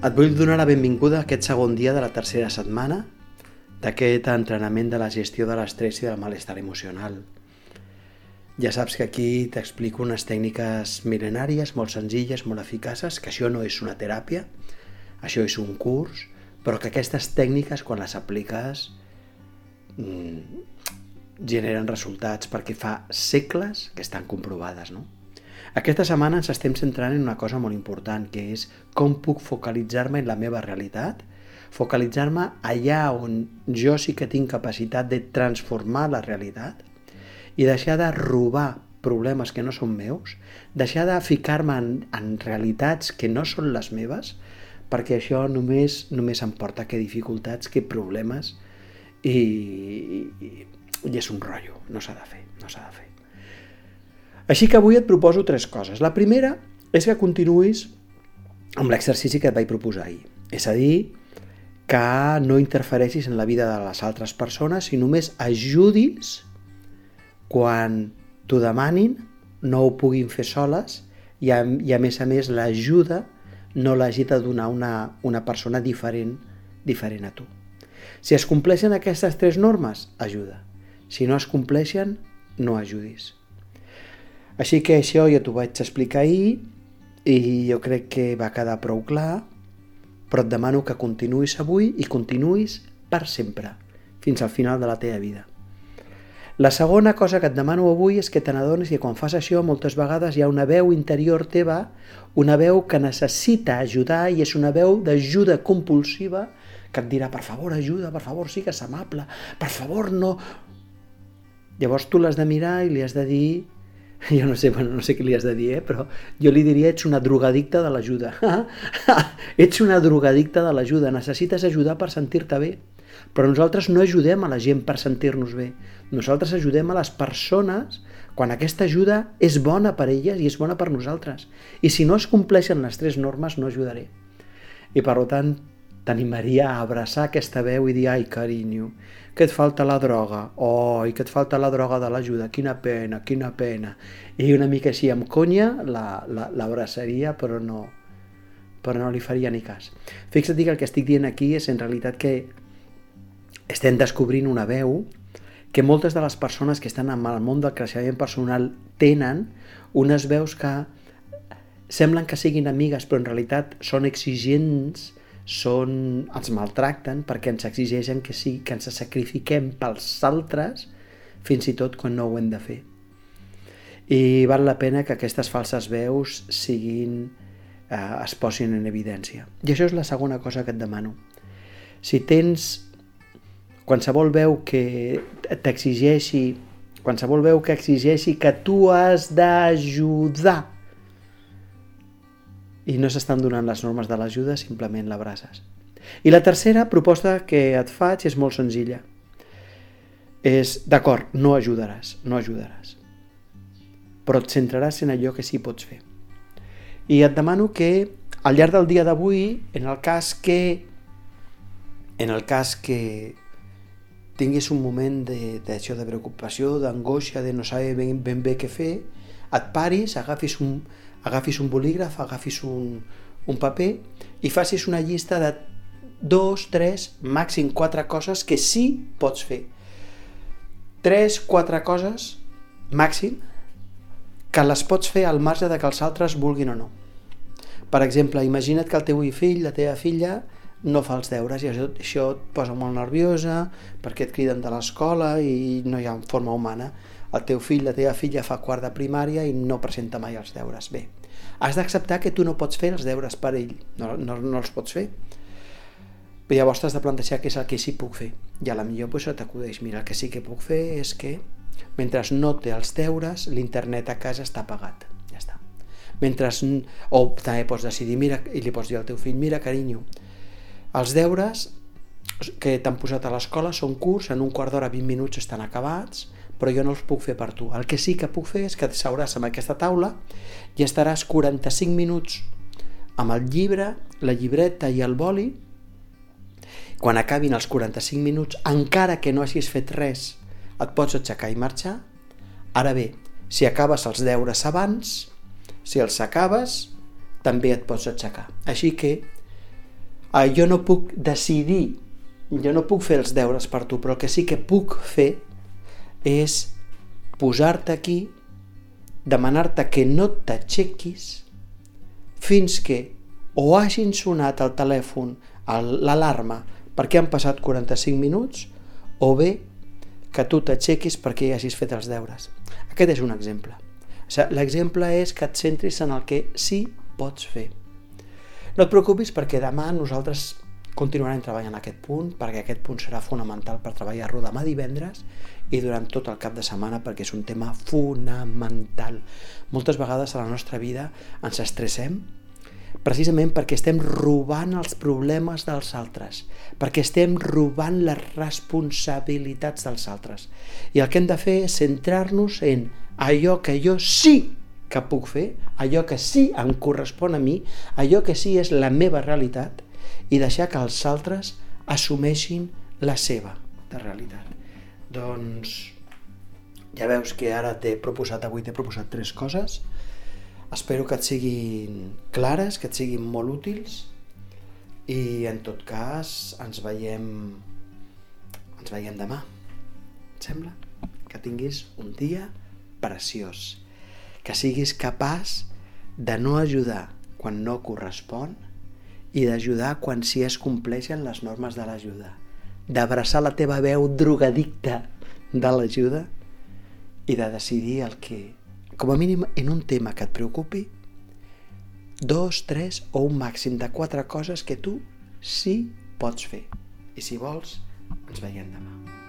Et vull donar la benvinguda a aquest segon dia de la tercera setmana d'aquest entrenament de la gestió de l'estrès i del malestar emocional. Ja saps que aquí t'explico unes tècniques mil·lenàries, molt senzilles, molt eficaces, que això no és una teràpia, això és un curs, però que aquestes tècniques, quan les apliques, mmm, generen resultats perquè fa segles que estan comprovades, no? Aquesta setmana ens estem centrant en una cosa molt important, que és com puc focalitzar-me en la meva realitat, focalitzar-me allà on jo sí que tinc capacitat de transformar la realitat i deixar de robar problemes que no són meus, deixar de ficar-me en, en realitats que no són les meves, perquè això només només em porta que dificultats, que problemes i, i, i és un rotllo, no s'ha de fer, no s'ha de fer. Així que avui et proposo tres coses. La primera és que continuïs amb l'exercici que et vaig proposar ahir. És a dir, que no interfereixis en la vida de les altres persones, i només ajudis quan t'ho demanin, no ho puguin fer soles i a, i a més a més l'ajuda no l'hagi de donar una, una persona diferent, diferent a tu. Si es compleixen aquestes tres normes, ajuda. Si no es compleixen, no ajudis. Així que això ja t'ho vaig explicar ahir i jo crec que va quedar prou clar, però et demano que continuïs avui i continuïs per sempre, fins al final de la teva vida. La segona cosa que et demano avui és que te n'adonis que quan fas això moltes vegades hi ha una veu interior teva, una veu que necessita ajudar i és una veu d'ajuda compulsiva que et dirà, per favor, ajuda, per favor, sigues amable, per favor, no... Llavors tu l'has de mirar i li has de dir jo no sé, bueno, no sé què li has de dir, eh? però jo li diria ets una drogadicta de l'ajuda. ets una drogadicta de l'ajuda, necessites ajudar per sentir-te bé. Però nosaltres no ajudem a la gent per sentir-nos bé. Nosaltres ajudem a les persones quan aquesta ajuda és bona per elles i és bona per nosaltres. I si no es compleixen les tres normes, no ajudaré. I per tant, t'animaria a abraçar aquesta veu i dir, ai, carinyo, que et falta la droga, oh, i que et falta la droga de l'ajuda, quina pena, quina pena. I una mica així amb conya l'abraçaria, la, la, però no però no li faria ni cas. Fixa't que el que estic dient aquí és en realitat que estem descobrint una veu que moltes de les persones que estan en el món del creixement personal tenen unes veus que semblen que siguin amigues però en realitat són exigents són, ens maltracten perquè ens exigeixen que sí, que ens sacrifiquem pels altres fins i tot quan no ho hem de fer. I val la pena que aquestes falses veus siguin, eh, es posin en evidència. I això és la segona cosa que et demano. Si tens qualsevol veu que t'exigeixi, qualsevol veu que exigeixi que tu has d'ajudar i no s'estan donant les normes de l'ajuda, simplement l'abraces. I la tercera proposta que et faig és molt senzilla. És, d'acord, no ajudaràs, no ajudaràs, però et centraràs en allò que sí pots fer. I et demano que al llarg del dia d'avui, en el cas que en el cas que tinguis un moment d'això de, de preocupació, d'angoixa, de no saber ben, ben bé què fer, et paris, agafis un, agafis un bolígraf, agafis un, un paper i facis una llista de dos, tres, màxim quatre coses que sí pots fer. Tres, quatre coses, màxim, que les pots fer al marge de que els altres vulguin o no. Per exemple, imagina't que el teu fill, la teva filla, no fa els deures i això, això et posa molt nerviosa perquè et criden de l'escola i no hi ha forma humana el teu fill, la teva filla fa quart de primària i no presenta mai els deures. Bé, has d'acceptar que tu no pots fer els deures per ell, no, no, no els pots fer. Però llavors t'has de plantejar què és el que sí puc fer. I a la millor pues, t'acudeix, mira, el que sí que puc fer és que mentre no té els deures, l'internet a casa està pagat. Ja està. Mentre, o també pots decidir, mira, i li pots dir al teu fill, mira, carinyo, els deures que t'han posat a l'escola són curts, en un quart d'hora, 20 minuts estan acabats, però jo no els puc fer per tu. El que sí que puc fer és que seuràs amb aquesta taula i estaràs 45 minuts amb el llibre, la llibreta i el boli. Quan acabin els 45 minuts, encara que no hagis fet res, et pots aixecar i marxar. Ara bé, si acabes els deures abans, si els acabes, també et pots aixecar. Així que Uh, jo no puc decidir, jo no puc fer els deures per tu, però el que sí que puc fer és posar-te aquí, demanar-te que no t'aixequis fins que o hagin sonat al telèfon l'alarma perquè han passat 45 minuts o bé que tu t'aixequis perquè ja hagis fet els deures. Aquest és un exemple. L'exemple és que et centris en el que sí pots fer. No et preocupis perquè demà nosaltres continuarem treballant aquest punt, perquè aquest punt serà fonamental per treballar-lo demà divendres i durant tot el cap de setmana perquè és un tema fonamental. Moltes vegades a la nostra vida ens estressem precisament perquè estem robant els problemes dels altres, perquè estem robant les responsabilitats dels altres. I el que hem de fer és centrar-nos en allò que jo sí que puc fer, allò que sí em correspon a mi, allò que sí és la meva realitat, i deixar que els altres assumeixin la seva de realitat. Doncs ja veus que ara t'he proposat, avui t'he proposat tres coses, Espero que et siguin clares, que et siguin molt útils i en tot cas ens veiem ens veiem demà. Et sembla? Que tinguis un dia preciós. Que siguis capaç de no ajudar quan no correspon i d'ajudar quan sí es compleixen les normes de l'ajuda. D'abraçar la teva veu drogadicta de l'ajuda i de decidir el que com a mínim en un tema que et preocupi, dos, tres o un màxim de quatre coses que tu sí pots fer. I si vols, ens veiem demà.